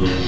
Yeah.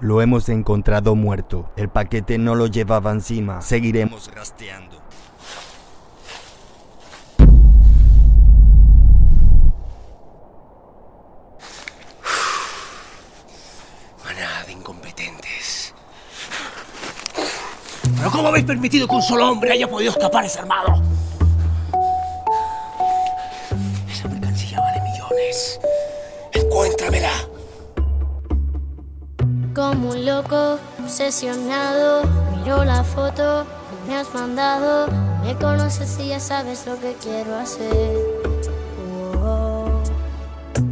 Lo hemos encontrado muerto. El paquete no lo llevaba encima. Seguiremos rastreando. Manada de incompetentes. ¿Pero cómo habéis permitido que un solo hombre haya podido escapar desarmado? Como un loco, obsesionado, miro la foto que me has mandado. Me conoces y ya sabes lo que quiero hacer.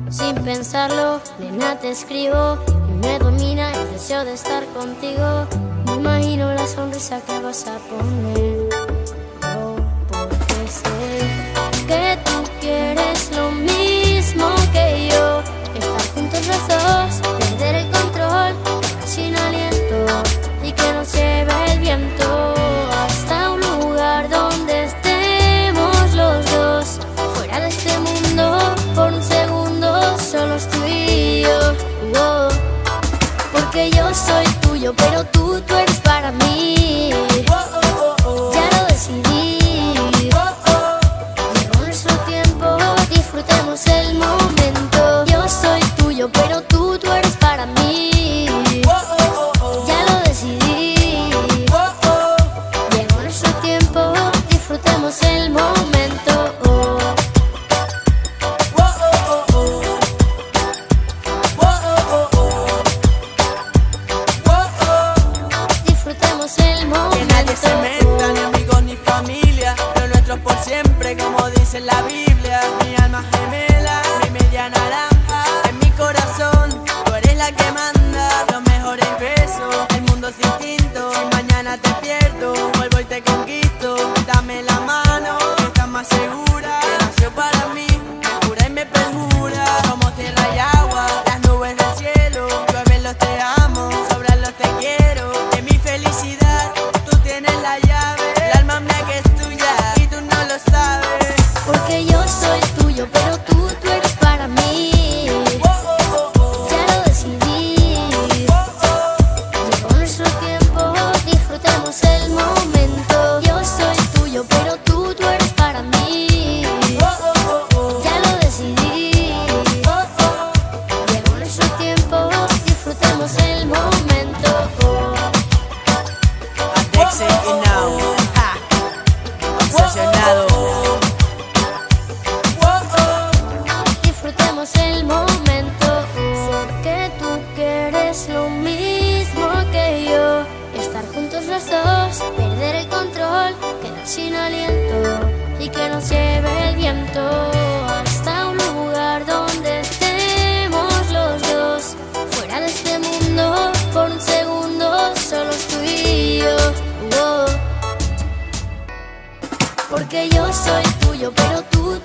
Sin pensarlo, nena te escribo y me domina el deseo de estar contigo. Me imagino la sonrisa que vas a poner. pero es lo mismo que yo. Estar juntos los dos, perder el control, quedar sin aliento y que nos lleve el viento hasta un lugar donde estemos los dos. Fuera de este mundo, por un segundo, solo tú y yo. Porque yo soy tuyo, pero tú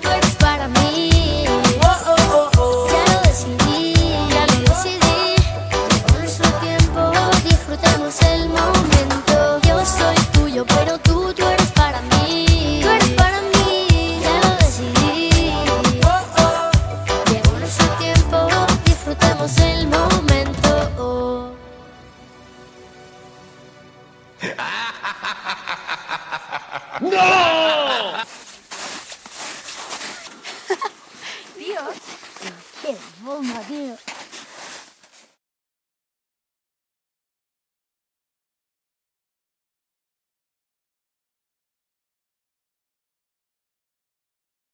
¡No!